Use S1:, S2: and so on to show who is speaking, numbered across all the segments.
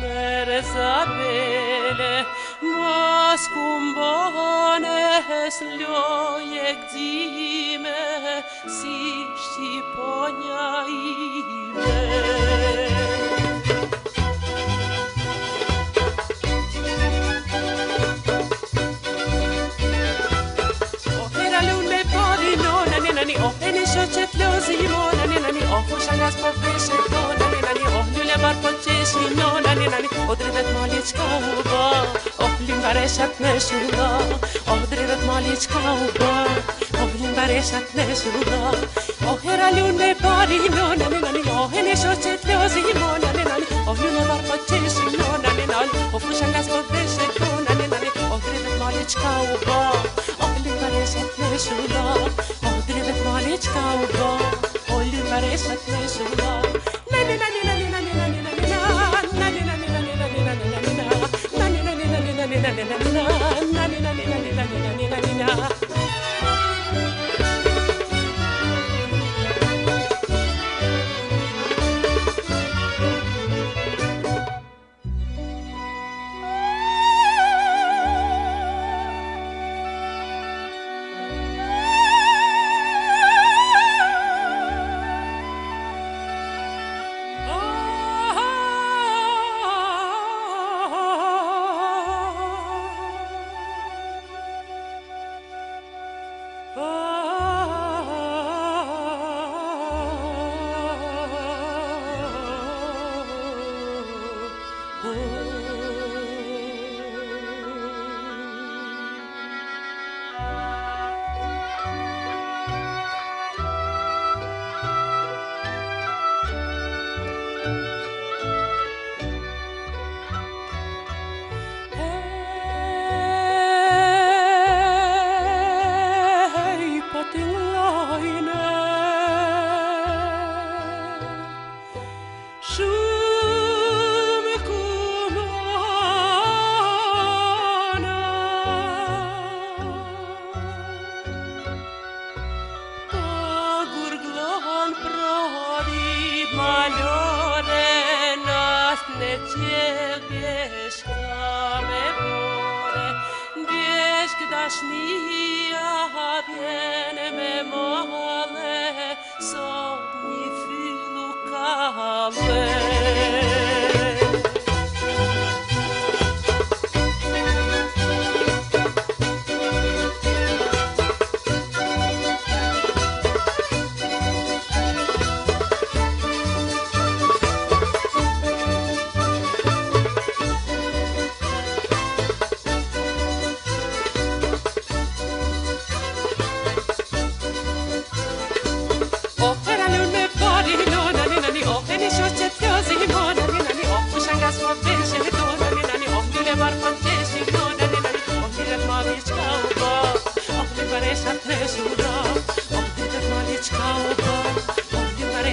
S1: Merezabele Mas kumbones ljojek Si shqiponja ime Oh, and it's such a close, you know, and then I βαρκοτσές λιώναν έναν Odrivet malička uba, oblim barešat ne šuda Odrivet malička uba, oblim barešat ne šuda Ohera ljune pari nona nenani, ohene šoče te ozimo na nenani Ovljune barko češ nona nenani, opušan gas podešet na na na Amen.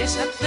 S1: It's a